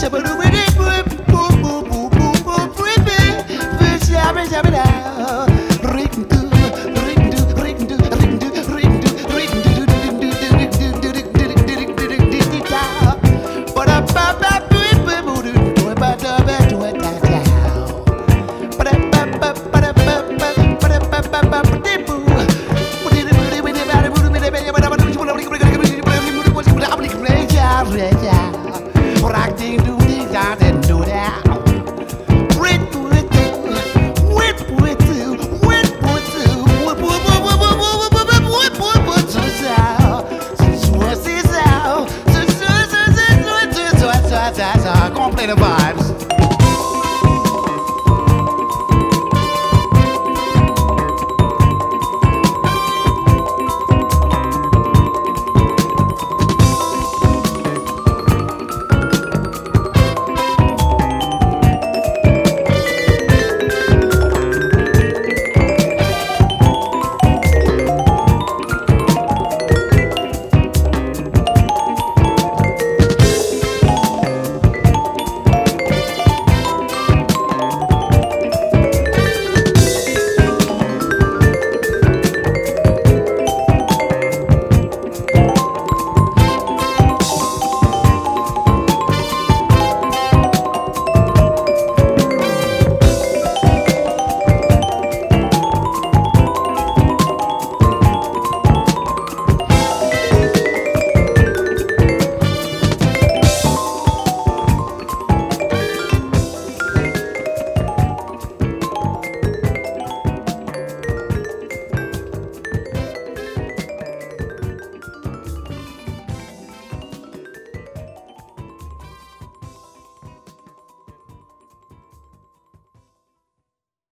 Shabadoo. complaining vibes.